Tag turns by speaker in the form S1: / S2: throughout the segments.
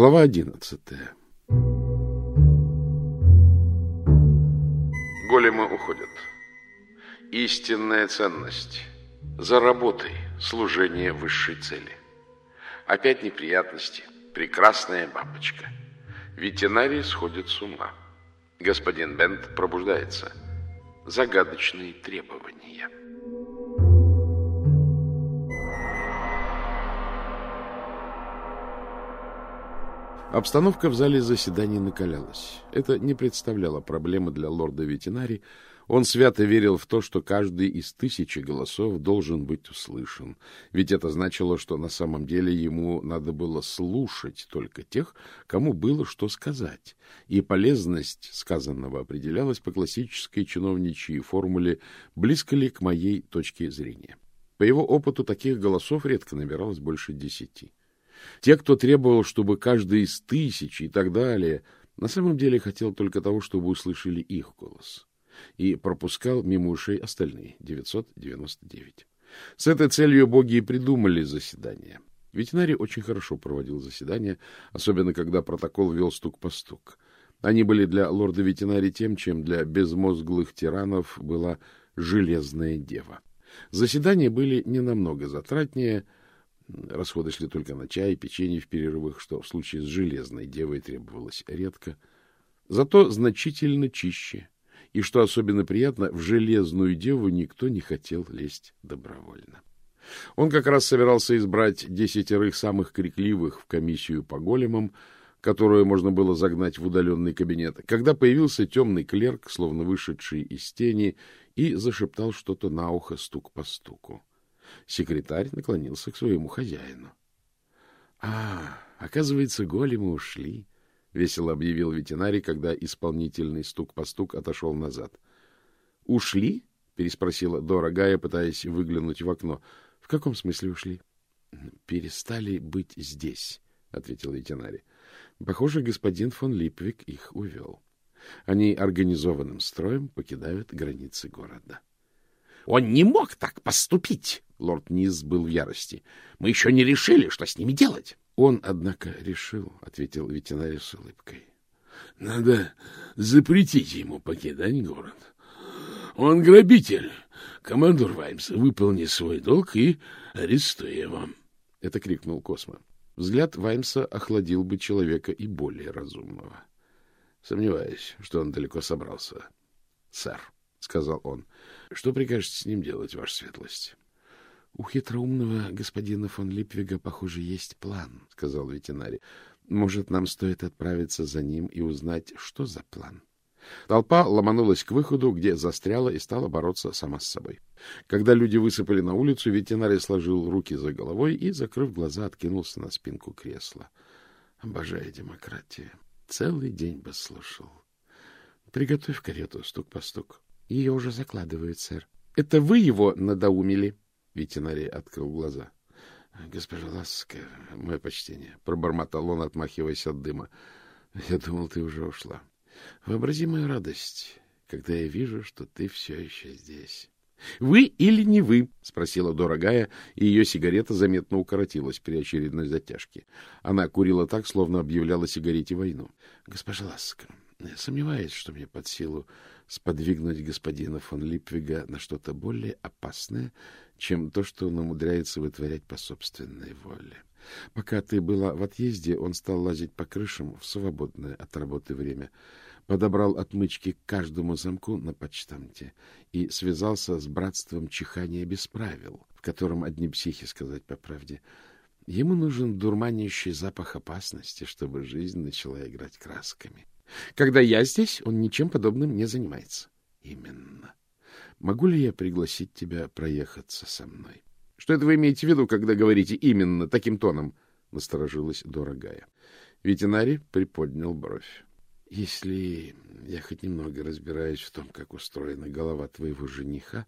S1: Глава одиннадцатая. Големы уходят. Истинная ценность. За работой служение высшей цели. Опять неприятности. Прекрасная бабочка. Ветеринарии сходят с ума. Господин Бент пробуждается. Загадочные требования. Обстановка в зале заседаний накалялась. Это не представляло проблемы для лорда ветеринари. Он свято верил в то, что каждый из тысячи голосов должен быть услышан. Ведь это значило, что на самом деле ему надо было слушать только тех, кому было что сказать. И полезность сказанного определялась по классической чиновничьей формуле «близко ли к моей точке зрения». По его опыту таких голосов редко набиралось больше десяти. Те, кто требовал, чтобы каждый из тысяч и так далее, на самом деле хотел только того, чтобы услышали их голос. И пропускал мимо ушей остальные, 999. С этой целью боги и придумали заседание. Ветеринарий очень хорошо проводил заседания, особенно когда протокол вел стук по стук. Они были для лорда ветеринарий тем, чем для безмозглых тиранов была железная дева. Заседания были не намного затратнее, Расходы шли только на чай печенье в перерывах, что в случае с железной девой требовалось редко. Зато значительно чище. И, что особенно приятно, в железную деву никто не хотел лезть добровольно. Он как раз собирался избрать десятерых самых крикливых в комиссию по големам, которую можно было загнать в удаленный кабинет, когда появился темный клерк, словно вышедший из тени, и зашептал что-то на ухо стук по стуку. Секретарь наклонился к своему хозяину. — А, оказывается, големы ушли, — весело объявил ветеринарий, когда исполнительный стук по стук отошел назад. — Ушли? — переспросила дорогая, пытаясь выглянуть в окно. — В каком смысле ушли? — Перестали быть здесь, — ответил ветеринарий. — Похоже, господин фон Липвик их увел. Они организованным строем покидают границы города. — Он не мог так поступить! Лорд Низ был в ярости. — Мы еще не решили, что с ними делать. — Он, однако, решил, — ответил ветеринарий с улыбкой. — Надо запретить ему покидать город. Он грабитель. Командор Ваймс, выполни свой долг и арестуй его. Это крикнул Космо. Взгляд Ваймса охладил бы человека и более разумного. — Сомневаюсь, что он далеко собрался. — Сэр, — сказал он, — что прикажете с ним делать, ваша светлость? — У хитроумного господина фон Липвига, похоже, есть план, — сказал ветеринарий. — Может, нам стоит отправиться за ним и узнать, что за план? Толпа ломанулась к выходу, где застряла и стала бороться сама с собой. Когда люди высыпали на улицу, ветеринарий сложил руки за головой и, закрыв глаза, откинулся на спинку кресла. Обожаю демократию. Целый день бы слушал. Приготовь карету, стук по стук. Ее уже закладывают, сэр. Это вы его надоумили? Ветеринарий открыл глаза. — Госпожа Ласка, мое почтение, — пробормотал он, отмахиваясь от дыма. — Я думал, ты уже ушла. Вообрази мою радость, когда я вижу, что ты все еще здесь. — Вы или не вы? — спросила дорогая, и ее сигарета заметно укоротилась при очередной затяжке. Она курила так, словно объявляла сигарете войну. — Госпожа Ласка, сомневаюсь, что мне под силу сподвигнуть господина фон Липвига на что-то более опасное, чем то, что он умудряется вытворять по собственной воле. Пока ты была в отъезде, он стал лазить по крышам в свободное от работы время, подобрал отмычки к каждому замку на почтамте и связался с братством чихания без правил, в котором одни психи, сказать по правде. Ему нужен дурманящий запах опасности, чтобы жизнь начала играть красками. Когда я здесь, он ничем подобным не занимается. Именно. Могу ли я пригласить тебя проехаться со мной? Что это вы имеете в виду, когда говорите именно таким тоном? Насторожилась дорогая. Ветеринарий приподнял бровь. Если я хоть немного разбираюсь в том, как устроена голова твоего жениха,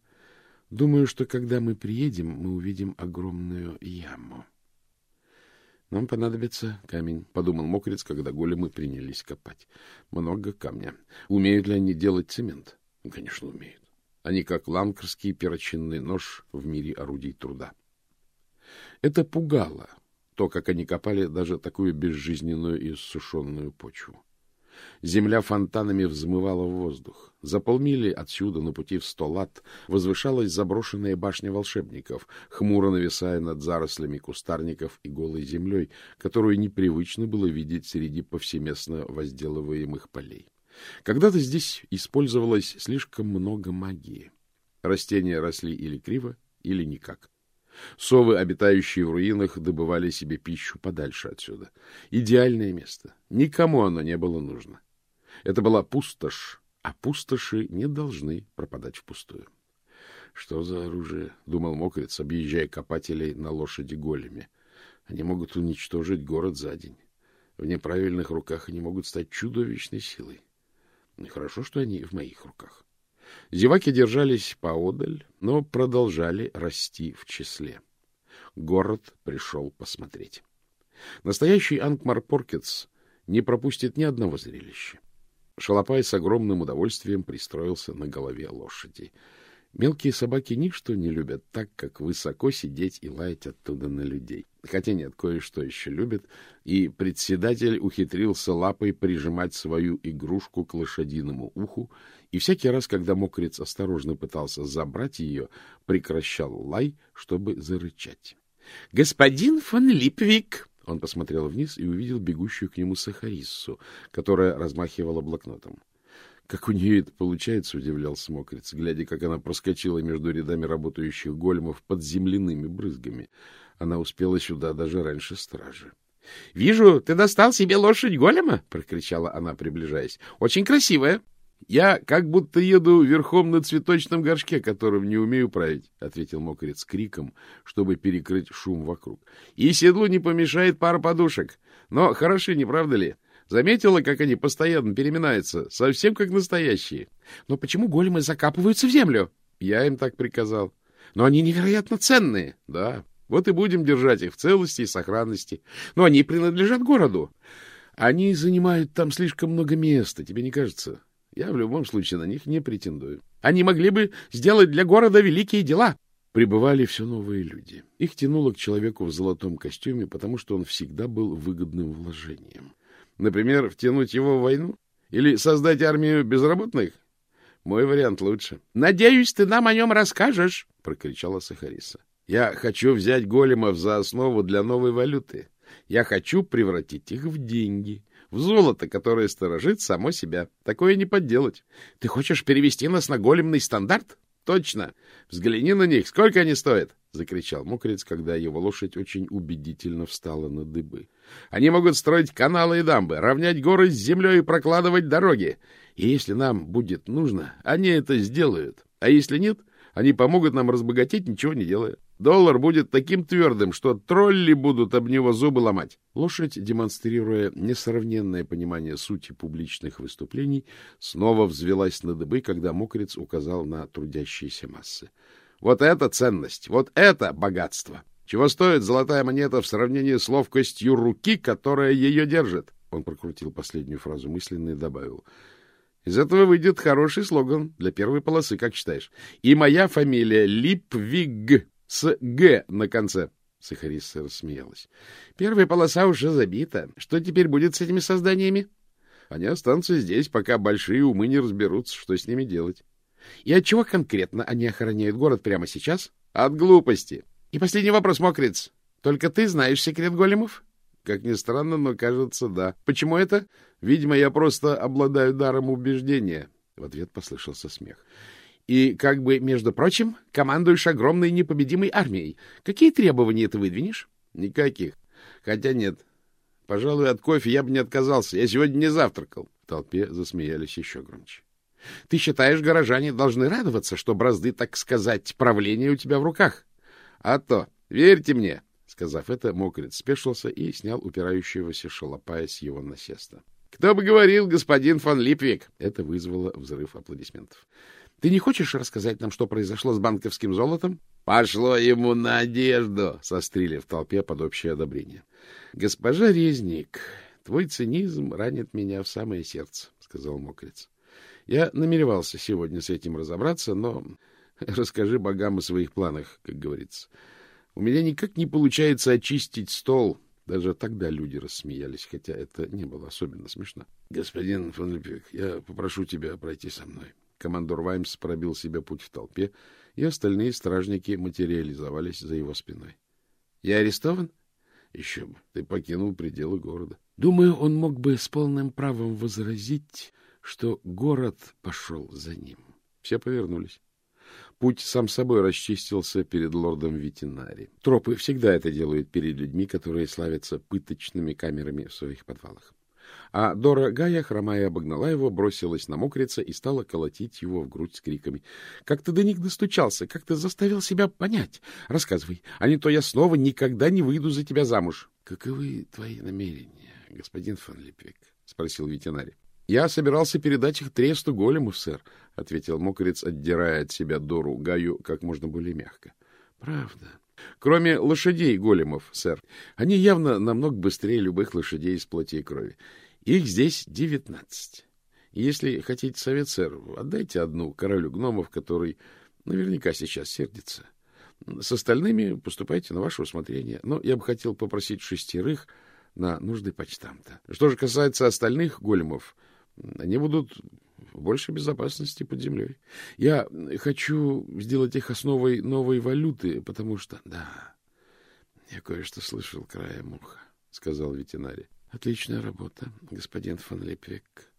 S1: думаю, что когда мы приедем, мы увидим огромную яму. Нам понадобится камень, — подумал мокрец, когда големы принялись копать. Много камня. Умеют ли они делать цемент? Конечно, умеют. Они как ланкерский перочинный нож в мире орудий труда. Это пугало, то, как они копали даже такую безжизненную и иссушенную почву. Земля фонтанами взмывала в воздух. За полмили отсюда, на пути в сто лат, возвышалась заброшенная башня волшебников, хмуро нависая над зарослями кустарников и голой землей, которую непривычно было видеть среди повсеместно возделываемых полей. Когда-то здесь использовалось слишком много магии. Растения росли или криво, или никак. Совы, обитающие в руинах, добывали себе пищу подальше отсюда. Идеальное место. Никому оно не было нужно. Это была пустошь, а пустоши не должны пропадать впустую. Что за оружие? — думал мокрец, объезжая копателей на лошади големи. Они могут уничтожить город за день. В неправильных руках они могут стать чудовищной силой. Хорошо, что они в моих руках. Зеваки держались поодаль, но продолжали расти в числе. Город пришел посмотреть. Настоящий Ангмар-Поркетс не пропустит ни одного зрелища. Шалопай с огромным удовольствием пристроился на голове лошади. Мелкие собаки ничто не любят так, как высоко сидеть и лаять оттуда на людей. Хотя нет, кое-что еще любят, и председатель ухитрился лапой прижимать свою игрушку к лошадиному уху, и всякий раз, когда мокрец осторожно пытался забрать ее, прекращал лай, чтобы зарычать. — Господин фон Липвик! Он посмотрел вниз и увидел бегущую к нему Сахариссу, которая размахивала блокнотом. Как у нее это получается, удивлялся мокрец, глядя, как она проскочила между рядами работающих големов под земляными брызгами. Она успела сюда даже раньше стражи. — Вижу, ты достал себе лошадь голема, — прокричала она, приближаясь. — Очень красивая. — Я как будто еду верхом на цветочном горшке, которым не умею править, — ответил мокрец криком, чтобы перекрыть шум вокруг. — И седлу не помешает пара подушек. Но хороши, не правда ли? Заметила, как они постоянно переминаются, совсем как настоящие. Но почему големы закапываются в землю? Я им так приказал. Но они невероятно ценные. Да, вот и будем держать их в целости и сохранности. Но они принадлежат городу. Они занимают там слишком много места, тебе не кажется? Я в любом случае на них не претендую. Они могли бы сделать для города великие дела. Прибывали все новые люди. Их тянуло к человеку в золотом костюме, потому что он всегда был выгодным вложением. Например, втянуть его в войну? Или создать армию безработных? Мой вариант лучше. — Надеюсь, ты нам о нем расскажешь, — прокричала Сахариса. — Я хочу взять големов за основу для новой валюты. Я хочу превратить их в деньги, в золото, которое сторожит само себя. Такое не подделать. Ты хочешь перевести нас на големный стандарт? — Точно. Взгляни на них. Сколько они стоят? — закричал мокрец, когда его лошадь очень убедительно встала на дыбы. — Они могут строить каналы и дамбы, равнять горы с землей и прокладывать дороги. И если нам будет нужно, они это сделают. А если нет, они помогут нам разбогатеть, ничего не делая. Доллар будет таким твердым, что тролли будут об него зубы ломать. Лошадь, демонстрируя несравненное понимание сути публичных выступлений, снова взвелась на дыбы, когда мокрец указал на трудящиеся массы. Вот это ценность, вот это богатство! Чего стоит золотая монета в сравнении с ловкостью руки, которая ее держит? Он прокрутил последнюю фразу мысленно и добавил. Из этого выйдет хороший слоган для первой полосы, как считаешь? И моя фамилия Липвиг с «Г» на конце. Сахариса рассмеялась. — Первая полоса уже забита. Что теперь будет с этими созданиями? Они останутся здесь, пока большие умы не разберутся, что с ними делать. И от чего конкретно они охраняют город прямо сейчас? От глупости. И последний вопрос, мокрец. Только ты знаешь секрет големов? Как ни странно, но кажется, да. Почему это? Видимо, я просто обладаю даром убеждения. В ответ послышался смех. И, как бы, между прочим, командуешь огромной непобедимой армией. Какие требования ты выдвинешь? Никаких. Хотя нет. Пожалуй, от кофе я бы не отказался. Я сегодня не завтракал. В толпе засмеялись еще громче. Ты считаешь, горожане должны радоваться, что бразды, так сказать, правления у тебя в руках? А то, верьте мне, Сказав это, мокрец спешился и снял упирающегося шалопая с его насеста. — Кто бы говорил, господин фон Липвик? Это вызвало взрыв аплодисментов. Ты не хочешь рассказать нам, что произошло с банковским золотом? — Пошло ему на одежду! — сострили в толпе под общее одобрение. — Госпожа Резник, твой цинизм ранит меня в самое сердце, — сказал мокрец. Я намеревался сегодня с этим разобраться, но расскажи богам о своих планах, как говорится. У меня никак не получается очистить стол. Даже тогда люди рассмеялись, хотя это не было особенно смешно. — Господин фон Липвик, я попрошу тебя пройти со мной. Командор Ваймс пробил себе путь в толпе, и остальные стражники материализовались за его спиной. — Я арестован? — Еще бы. Ты покинул пределы города. Думаю, он мог бы с полным правом возразить, что город пошел за ним. Все повернулись. Путь сам собой расчистился перед лордом Витинари. Тропы всегда это делают перед людьми, которые славятся пыточными камерами в своих подвалах. А Дора Гая, хромая, обогнала его, бросилась на мокрица и стала колотить его в грудь с криками. — Как ты до них достучался? Как ты заставил себя понять? Рассказывай, а не то я снова никогда не выйду за тебя замуж. — Каковы твои намерения, господин фон Липвик? — спросил ветеринарий. — Я собирался передать их тресту голему, сэр, — ответил мокрец, отдирая от себя Дору Гаю как можно более мягко. — Правда. Кроме лошадей големов, сэр. Они явно намного быстрее любых лошадей из плоти и крови. Их здесь девятнадцать. Если хотите совет, сэр, отдайте одну королю гномов, который наверняка сейчас сердится. С остальными поступайте на ваше усмотрение. Но я бы хотел попросить шестерых на нужды почтамта. Что же касается остальных големов, они будут в большей безопасности под землей. Я хочу сделать их основой новой валюты, потому что... Да, я кое-что слышал краем уха, — сказал ветеринарий. Отличная работа, господин фон Лепвек.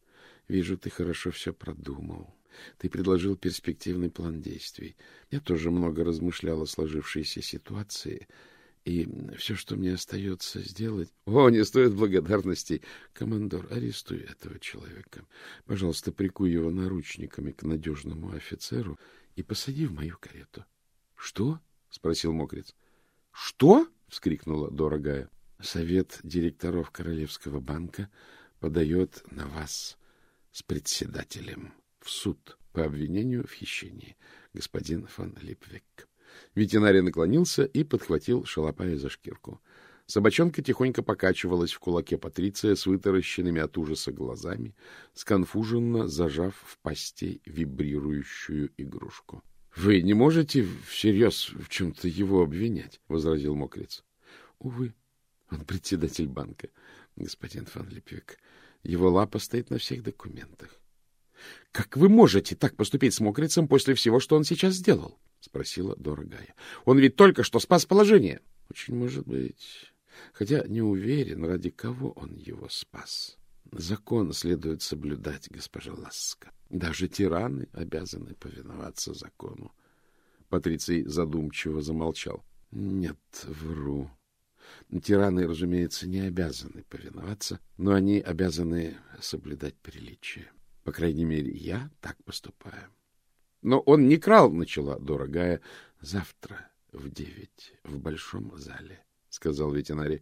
S1: Вижу, ты хорошо все продумал. Ты предложил перспективный план действий. Я тоже много размышлял о сложившейся ситуации — и все, что мне остается сделать... О, не стоит благодарности. Командор, арестуй этого человека. Пожалуйста, прикуй его наручниками к надежному офицеру и посади в мою карету. — Что? — спросил мокрец. — Что? — вскрикнула дорогая. Совет директоров Королевского банка подает на вас с председателем в суд по обвинению в хищении, господин фон Липвек. Ветеринарий наклонился и подхватил шалопая за шкирку. Собачонка тихонько покачивалась в кулаке Патриция с вытаращенными от ужаса глазами, сконфуженно зажав в пасти вибрирующую игрушку. — Вы не можете всерьез в чем-то его обвинять? — возразил мокрец. — Увы, он председатель банка, господин фан Липвик. Его лапа стоит на всех документах. — Как вы можете так поступить с мокрицем после всего, что он сейчас сделал? — спросила дорогая. — Он ведь только что спас положение. — Очень может быть. Хотя не уверен, ради кого он его спас. Закон следует соблюдать, госпожа Ласка. Даже тираны обязаны повиноваться закону. Патриций задумчиво замолчал. — Нет, вру. Тираны, разумеется, не обязаны повиноваться, но они обязаны соблюдать приличие. По крайней мере, я так поступаю. — но он не крал, начала дорогая. Завтра в девять в большом зале, сказал ветеринарий.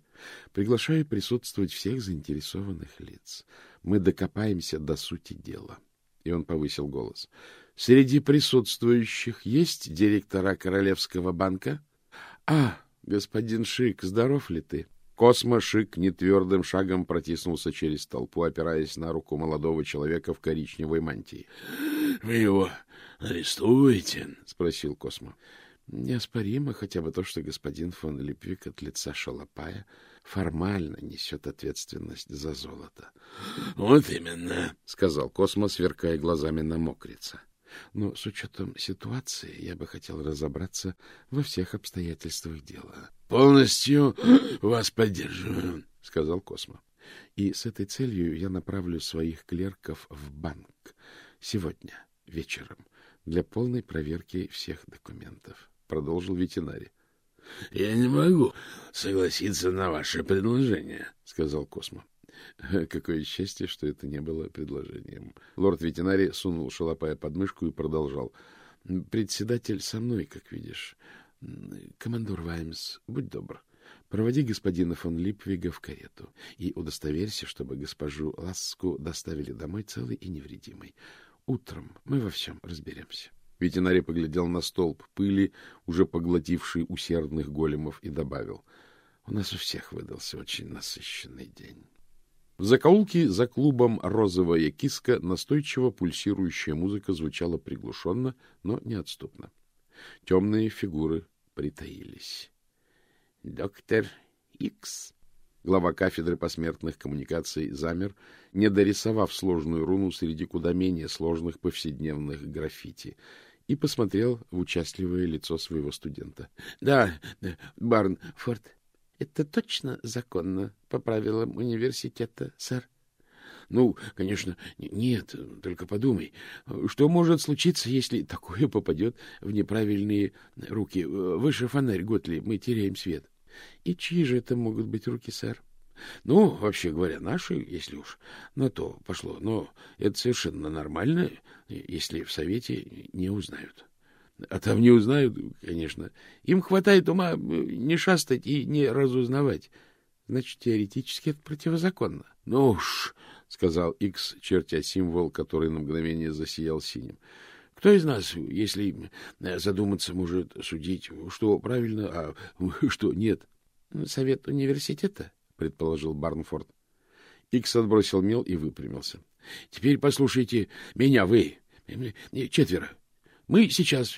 S1: Приглашаю присутствовать всех заинтересованных лиц. Мы докопаемся до сути дела. И он повысил голос. Среди присутствующих есть директора Королевского банка? А, господин Шик, здоров ли ты? Космо Шик нетвердым шагом протиснулся через толпу, опираясь на руку молодого человека в коричневой мантии. — Вы его арестуете? — спросил Космо. — Неоспоримо хотя бы то, что господин фон Липвик от лица Шалопая формально несет ответственность за золото. — Вот именно, — сказал Космо, сверкая глазами на мокрица. — Но с учетом ситуации я бы хотел разобраться во всех обстоятельствах дела. — Полностью вас поддерживаю, — сказал Космо. — И с этой целью я направлю своих клерков в банк сегодня вечером для полной проверки всех документов, — продолжил ветеринарий. — Я не могу согласиться на ваше предложение, — сказал Космо. Какое счастье, что это не было предложением. Лорд ветеринарий сунул шалопая под мышку и продолжал. — Председатель со мной, как видишь. Командор Ваймс, будь добр. Проводи господина фон Липвига в карету и удостоверься, чтобы госпожу Ласку доставили домой целой и невредимой. Утром мы во всем разберемся. Ветеринарий поглядел на столб пыли, уже поглотивший усердных големов, и добавил. — У нас у всех выдался очень насыщенный день. В закоулке за клубом «Розовая киска» настойчиво пульсирующая музыка звучала приглушенно, но неотступно. Темные фигуры притаились. — Доктор Икс. Глава кафедры посмертных коммуникаций замер, не дорисовав сложную руну среди куда менее сложных повседневных граффити, и посмотрел в участливое лицо своего студента. — Да, Барнфорд, это точно законно по правилам университета, сэр? — Ну, конечно, нет, только подумай, что может случиться, если такое попадет в неправильные руки? Выше фонарь, Готли, мы теряем свет. — И чьи же это могут быть руки, сэр? — Ну, вообще говоря, наши, если уж на то пошло. Но это совершенно нормально, если в Совете не узнают. А там не узнают, конечно. Им хватает ума не шастать и не разузнавать. Значит, теоретически это противозаконно. — Ну уж, — сказал Икс, чертя символ, который на мгновение засиял синим. — Кто из нас, если задуматься, может судить, что правильно, а что нет? — Совет университета, — предположил Барнфорд. Икс отбросил мел и выпрямился. — Теперь послушайте меня, вы, четверо. Мы сейчас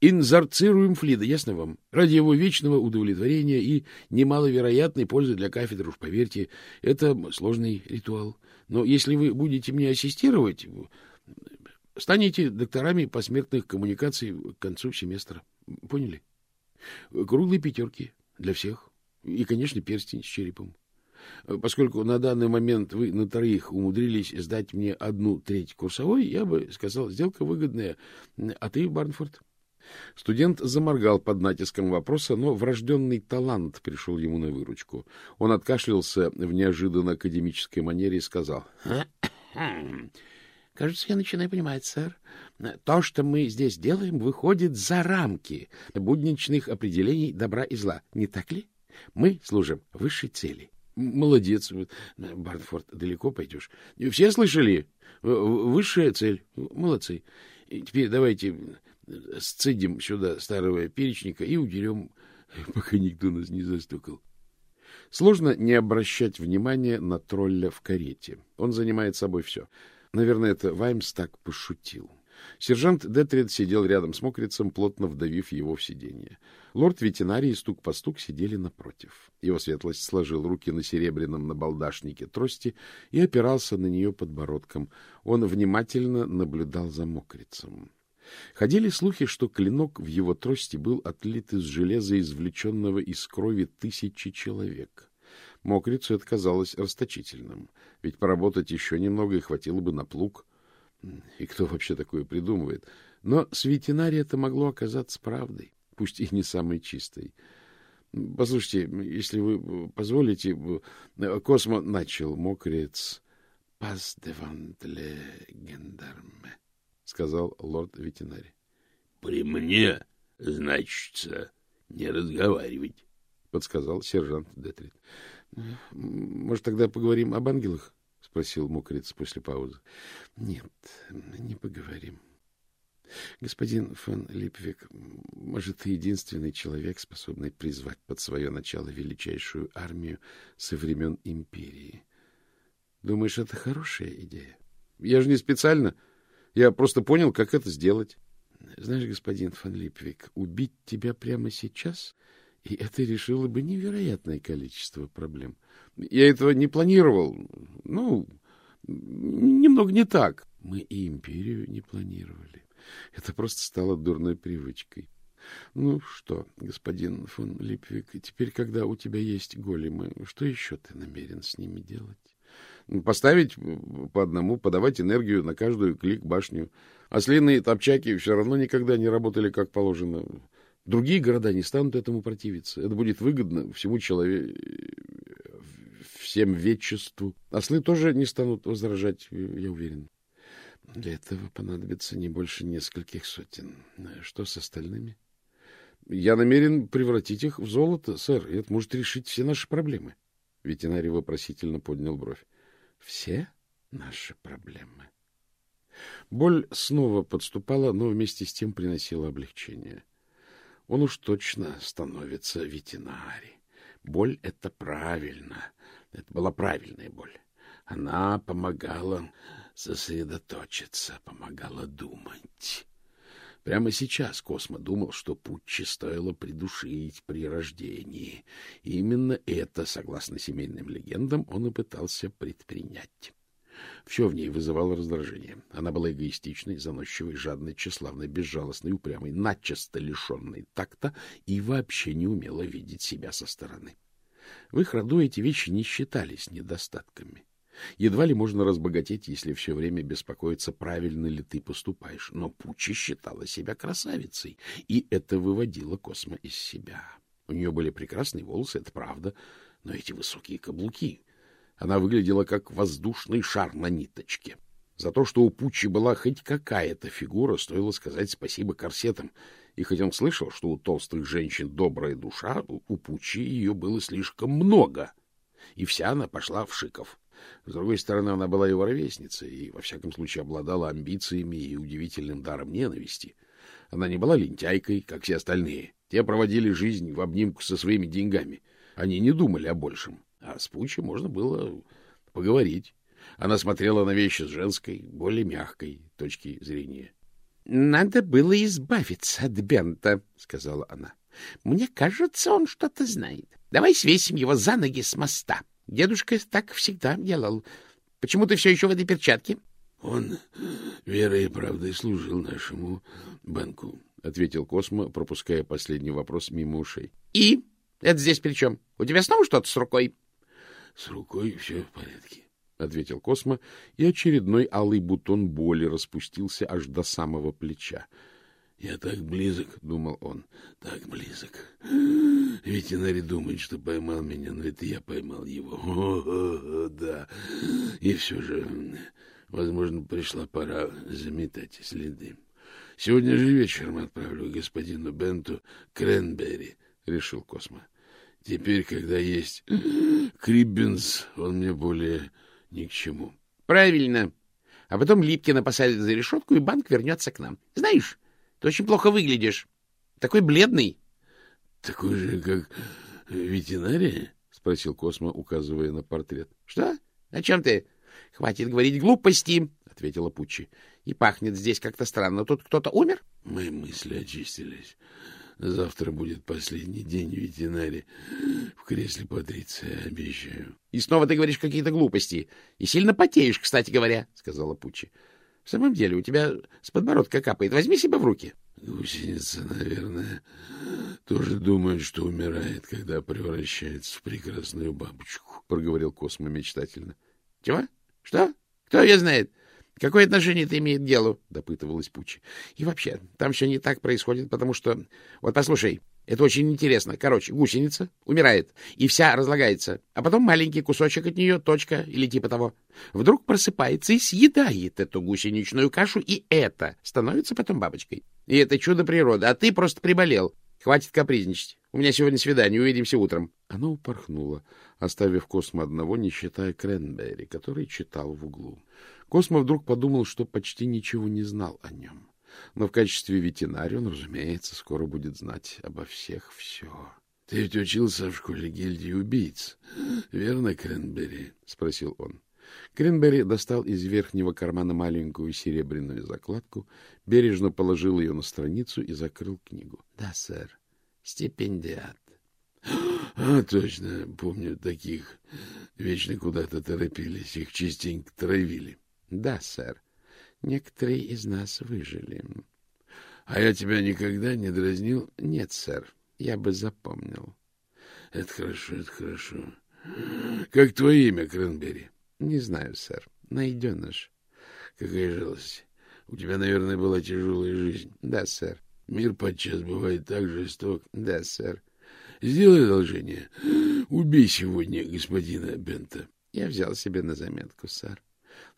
S1: инзарцируем Флида, ясно вам? Ради его вечного удовлетворения и немаловероятной пользы для кафедры, уж поверьте, это сложный ритуал. Но если вы будете мне ассистировать, станете докторами посмертных коммуникаций к концу семестра. Поняли? Круглые пятерки для всех. И, конечно, перстень с черепом. Поскольку на данный момент вы на троих умудрились сдать мне одну треть курсовой, я бы сказал, сделка выгодная. А ты, Барнфорд? Студент заморгал под натиском вопроса, но врожденный талант пришел ему на выручку. Он откашлялся в неожиданно академической манере и сказал... — Кажется, я начинаю понимать, сэр. То, что мы здесь делаем, выходит за рамки будничных определений добра и зла. Не так ли? Мы служим высшей цели. — Молодец, Барнфорд, далеко пойдешь. Все слышали? Высшая цель. Молодцы. И теперь давайте сцедим сюда старого перечника и удерем, пока никто нас не застукал. Сложно не обращать внимания на тролля в карете. Он занимает собой все. Наверное, это Ваймс так пошутил. Сержант Детрид сидел рядом с мокрицем, плотно вдавив его в сиденье. Стук по стук сидели напротив. Его светлость сложил руки на серебряном набалдашнике трости и опирался на нее подбородком. Он внимательно наблюдал за мокрицем. Ходили слухи, что клинок в его трости был отлит из железа, извлеченного из крови тысячи человек. Мокрицу это казалось расточительным, ведь поработать еще немного и хватило бы на плуг — и кто вообще такое придумывает? Но с ветеринария это могло оказаться правдой, пусть и не самой чистой. Послушайте, если вы позволите, Космо начал мокрец. — Пас девант ле гендарме, — сказал лорд ветеринарий.
S2: — При мне, значится, не разговаривать, — подсказал сержант Детрит.
S1: — Может, тогда поговорим об ангелах? — спросил мокрец после паузы. — Нет, не поговорим. Господин фон Липвик, может, ты единственный человек, способный призвать под свое начало величайшую армию со времен империи. Думаешь, это хорошая идея? Я же не специально. Я просто понял, как это сделать. Знаешь, господин фон Липвик, убить тебя прямо сейчас, и это решило бы невероятное количество проблем. Я этого не планировал. Ну, немного не так. Мы и империю не планировали. Это просто стало дурной привычкой. Ну что, господин фон Липвик, теперь, когда у тебя есть големы, что еще ты намерен с ними делать? Поставить по одному, подавать энергию на каждую клик-башню. Ослиные топчаки все равно никогда не работали как положено. Другие города не станут этому противиться. Это будет выгодно всему человеку всем вечеству. Ослы тоже не станут возражать, я уверен. Для этого понадобится не больше нескольких сотен. Что с остальными? Я намерен превратить их в золото, сэр, и это может решить все наши проблемы. Ветеринарий вопросительно поднял бровь. Все наши проблемы. Боль снова подступала, но вместе с тем приносила облегчение. Он уж точно становится ветеринарий. Боль — это правильно. Это была правильная боль. Она помогала сосредоточиться, помогала думать. Прямо сейчас Космо думал, что Путчи стоило придушить при рождении. И именно это, согласно семейным легендам, он и пытался предпринять. Все в ней вызывало раздражение. Она была эгоистичной, заносчивой, жадной, тщеславной, безжалостной, упрямой, начисто лишенной такта и вообще не умела видеть себя со стороны. В их роду эти вещи не считались недостатками. Едва ли можно разбогатеть, если все время беспокоиться, правильно ли ты поступаешь. Но Пучи считала себя красавицей, и это выводило Космо из себя. У нее были прекрасные волосы, это правда, но эти высокие каблуки... Она выглядела как воздушный шар на ниточке. За то, что у Пучи была хоть какая-то фигура, стоило сказать спасибо корсетам. И хоть он слышал, что у толстых женщин добрая душа, у Пучи ее было слишком много. И вся она пошла в шиков. С другой стороны, она была его ровесницей и, во всяком случае, обладала амбициями и удивительным даром ненависти. Она не была лентяйкой, как все остальные. Те проводили жизнь в обнимку со своими деньгами. Они не думали о большем. А с Пучи можно было поговорить. Она смотрела на вещи с женской, более мягкой точки зрения. — Надо было избавиться от Бента, — сказала она. — Мне кажется, он что-то знает. Давай свесим его за ноги с моста. Дедушка так всегда делал. Почему ты все еще в этой перчатке?
S2: — Он верой и правдой служил нашему банку, — ответил Космо, пропуская последний вопрос мимо ушей.
S1: — И? Это здесь при чем? У тебя снова что-то с рукой?
S2: — С рукой все в порядке.
S1: — ответил Космо, и очередной алый бутон боли распустился аж до самого плеча.
S2: — Я так близок, — думал он, — так близок. Ведь Инари думает, что поймал меня, но это я поймал его. О, да. И все же, возможно, пришла пора заметать следы. Сегодня же вечером отправлю господину Бенту Кренберри, — решил Космо. Теперь, когда есть Криббинс, он мне более ни к чему.
S1: — Правильно. А потом Липкина посадят за решетку, и банк вернется к нам. Знаешь, ты очень плохо выглядишь. Такой бледный.
S2: — Такой же, как ветеринария? — спросил Космо, указывая на портрет.
S1: — Что? О чем ты? — Хватит говорить глупости, — ответила Пуччи. — И пахнет здесь как-то странно. Тут кто-то умер?
S2: Мои мысли очистились. Завтра будет последний день в ветеринаре. В кресле Патриция, обещаю.
S1: — И снова ты говоришь какие-то глупости. И сильно потеешь, кстати говоря, — сказала Пучи. — В самом деле, у тебя с подбородка капает. Возьми себя в руки.
S2: Гусеница, наверное, тоже думает, что умирает, когда превращается в прекрасную бабочку, — проговорил Космо мечтательно.
S1: — Чего? Что? Кто ее знает? — Какое отношение это имеет к делу? — допытывалась Пучи. — И вообще, там все не так происходит, потому что... Вот послушай, это очень интересно. Короче, гусеница умирает, и вся разлагается, а потом маленький кусочек от нее, точка или типа того, вдруг просыпается и съедает эту гусеничную кашу, и это становится потом бабочкой. И это чудо природы, а ты просто приболел. Хватит капризничать. У меня сегодня свидание, увидимся утром. Она упорхнула, оставив Космо одного, не считая Кренберри, который читал в углу. Космо вдруг подумал, что почти ничего не знал о нем. Но в качестве ветеринария он, разумеется, скоро будет знать обо всех все.
S2: — Ты ведь учился в школе гильдии убийц, верно, Кренберри? — спросил он.
S1: Кренберри достал из верхнего кармана маленькую серебряную закладку, бережно положил ее на страницу и закрыл книгу. — Да, сэр. Стипендиат.
S2: — А, точно, помню таких. Вечно куда-то торопились, их частенько травили.
S1: — Да, сэр. Некоторые из нас выжили.
S2: — А я тебя никогда не дразнил?
S1: — Нет, сэр. Я бы запомнил.
S2: — Это хорошо, это хорошо. — Как твое имя, Кренбери?
S1: — Не знаю, сэр. Найденыш.
S2: — Какая жалость. У тебя, наверное, была тяжелая жизнь.
S1: — Да, сэр.
S2: Мир подчас бывает так жесток.
S1: — Да, сэр.
S2: — Сделай одолжение. Убей сегодня господина Бента.
S1: — Я взял себе на заметку, сэр.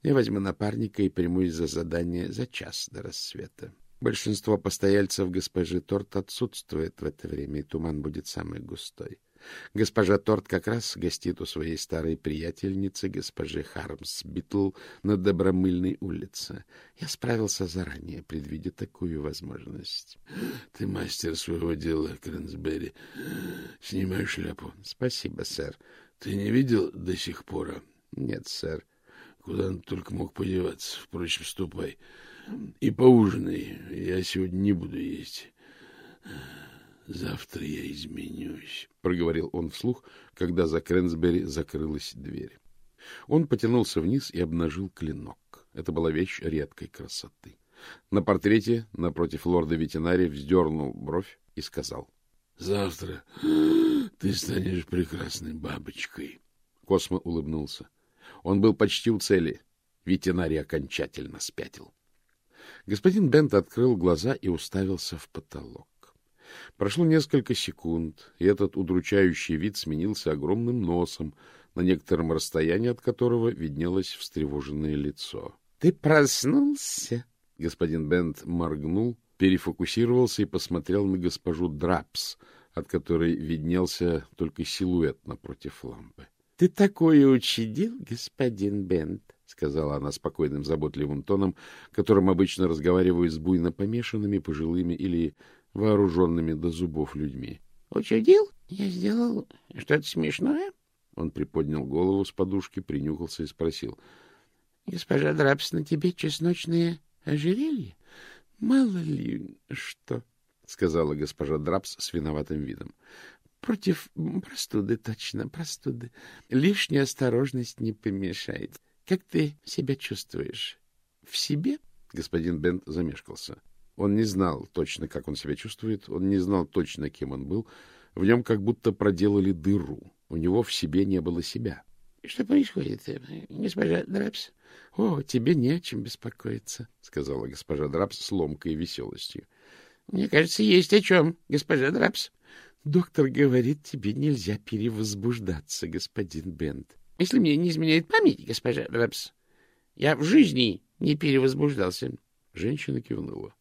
S1: Я возьму напарника и примусь за задание за час до рассвета. Большинство постояльцев госпожи Торт отсутствует в это время, и туман будет самый густой. Госпожа Торт как раз гостит у своей старой приятельницы, госпожи Хармс Битл, на Добромыльной улице. Я справился заранее, предвидя такую возможность.
S2: — Ты мастер своего дела, Крэнсберри. Снимай шляпу.
S1: — Спасибо, сэр.
S2: — Ты не видел до сих пор?
S1: — Нет, сэр.
S2: Куда он только мог подеваться. Впрочем, ступай. и поужинай. Я сегодня не буду есть. Завтра я изменюсь, — проговорил он вслух, когда за Крэнсбери закрылась дверь. Он потянулся вниз и обнажил клинок. Это была вещь редкой красоты. На портрете напротив лорда ветеринария вздернул бровь и сказал. — Завтра ты станешь прекрасной бабочкой. Космо улыбнулся. Он был почти у цели. Ветеринарий окончательно спятил. Господин Бент открыл глаза и уставился в потолок. Прошло несколько секунд, и этот удручающий вид сменился огромным носом, на некотором расстоянии от которого виднелось встревоженное лицо. — Ты проснулся? Господин Бент моргнул, перефокусировался и посмотрел на госпожу Драпс, от которой виднелся только силуэт напротив лампы. — Ты такое учудил, господин Бент? — сказала она спокойным, заботливым тоном, которым обычно разговаривают с буйно помешанными пожилыми или вооруженными до зубов людьми. — Учудил? Я сделал что-то смешное? Он приподнял голову с подушки, принюхался и спросил. — Госпожа Драпс, на тебе чесночные ожерелье? — Мало ли что, — сказала госпожа Драпс с виноватым видом. — Против простуды, точно, простуды. Лишняя осторожность не помешает. Как ты себя чувствуешь? В себе? Господин Бент замешкался. Он не знал точно, как он себя чувствует, он не знал точно, кем он был. В нем как будто проделали дыру. У него в себе не было себя. — Что происходит, госпожа Драпс? — О, тебе не о чем беспокоиться, — сказала госпожа Драпс с ломкой веселостью. — Мне кажется, есть о чем, госпожа Драпс. — Доктор говорит, тебе нельзя перевозбуждаться, господин Бент. — Если мне не изменяет память, госпожа Драпс, я в жизни не перевозбуждался. Женщина кивнула.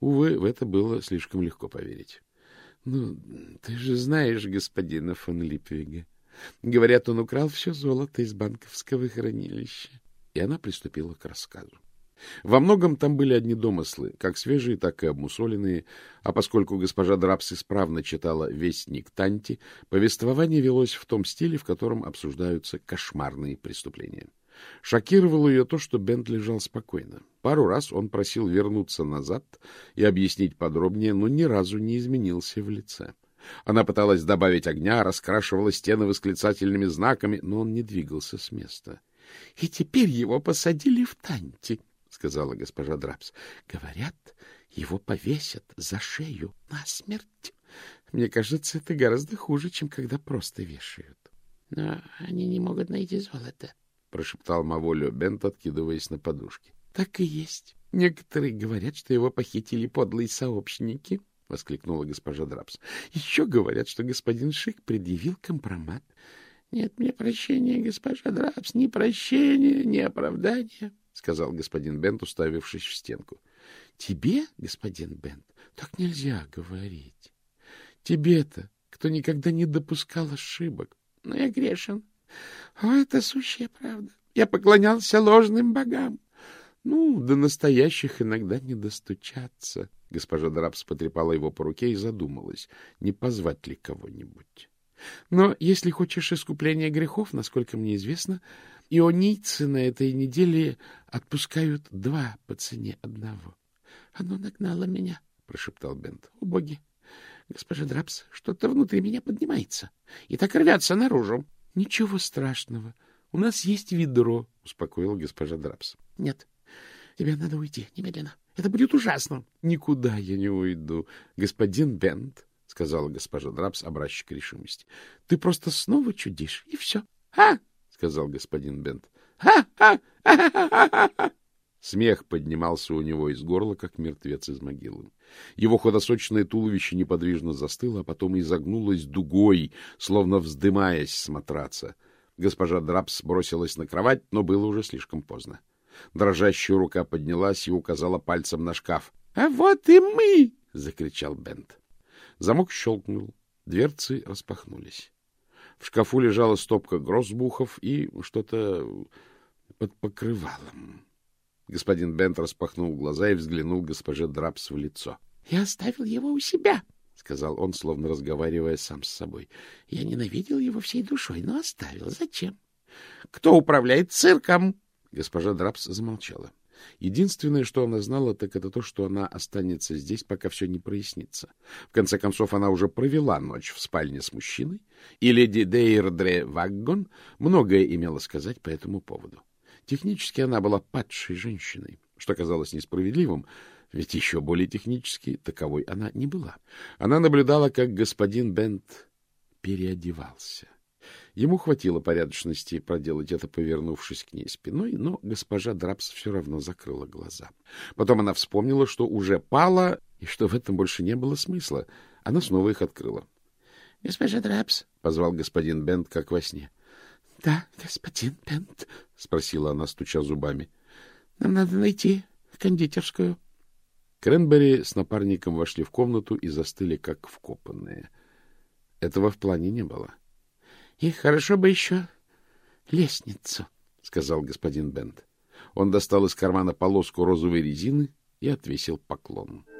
S2: Увы, в это было слишком легко поверить. — Ну, ты же знаешь господина фон Липвига. Говорят, он украл все золото из банковского хранилища. И она приступила к рассказу. Во многом там были одни домыслы, как свежие, так и обмусоленные, а поскольку госпожа Драпс исправно читала «Вестник Танти», повествование велось в том стиле, в котором обсуждаются кошмарные преступления. Шокировало ее то, что Бент лежал спокойно. Пару раз он просил вернуться назад и объяснить подробнее, но ни разу не изменился в лице. Она пыталась добавить огня, раскрашивала стены восклицательными знаками, но он не двигался с места. — И теперь его посадили в Танти, — сказала госпожа Драпс. — Говорят, его повесят за шею на смерть. Мне кажется, это гораздо хуже, чем когда просто вешают. — Но они не могут найти золото, прошептал Маволио Бент, откидываясь на подушке. — Так и есть. Некоторые говорят, что его похитили подлые сообщники, — воскликнула госпожа Драпс. — Еще говорят, что господин Шик предъявил компромат. — Нет мне прощения, госпожа Драпс, ни прощения, ни оправдания, — сказал господин Бент, уставившись в стенку. — Тебе, господин Бент, так нельзя говорить. Тебе-то, кто никогда не допускал ошибок. Но я грешен. О, это сущая правда. Я поклонялся ложным богам. Ну, до настоящих иногда не достучаться. Госпожа Драпс потрепала его по руке и задумалась, не позвать ли кого-нибудь. Но если хочешь искупления грехов, насколько мне известно, ионийцы на этой неделе отпускают два по цене одного. — Оно нагнало меня, — прошептал Бент. — О, боги! Госпожа Драпс, что-то внутри меня поднимается и так рвется наружу. — Ничего страшного. У нас есть ведро, — успокоила госпожа Драпс. — Нет, тебе надо уйти немедленно. Это будет ужасно. — Никуда я не уйду. Господин Бент, — сказала госпожа Драпс, обращаясь к решимости, — ты просто снова чудишь, и все. — А! — сказал господин Бент.! Смех поднимался у него из горла, как мертвец из могилы. Его худосочное туловище неподвижно застыло, а потом изогнулось дугой, словно вздымаясь с матраца. Госпожа Драпс бросилась на кровать, но было уже слишком поздно. Дрожащая рука поднялась и указала пальцем на шкаф. — А вот и мы! — закричал Бент. Замок щелкнул, дверцы распахнулись. В шкафу лежала стопка гроссбухов и что-то под покрывалом. Господин Бент распахнул глаза и взглянул госпоже Драпс в лицо. — Я оставил его у себя, — сказал он, словно разговаривая сам с собой. — Я ненавидел его всей душой, но оставил. Зачем? — Кто управляет цирком? Госпожа Драпс замолчала.
S1: Единственное, что она знала, так это то, что она останется здесь, пока все не прояснится. В конце концов, она уже провела ночь в спальне с мужчиной, и леди Дейрдре Ваггон многое имела сказать по этому поводу. Технически она была падшей женщиной, что казалось несправедливым, ведь еще более технически таковой она не была. Она наблюдала, как господин Бент переодевался. Ему хватило порядочности проделать это, повернувшись к ней спиной, но госпожа Драпс все равно закрыла глаза. Потом она вспомнила, что уже пала, и что в этом больше не было смысла. Она снова их открыла. — Госпожа Драпс, — позвал господин Бент, как во сне. — Да, господин Бент, — спросила она, стуча зубами. — Нам надо найти кондитерскую. Кренбери с напарником вошли в комнату и застыли, как вкопанные. Этого в плане не было. — и хорошо бы еще лестницу, — сказал господин Бент. Он достал из кармана полоску розовой резины и отвесил поклон. —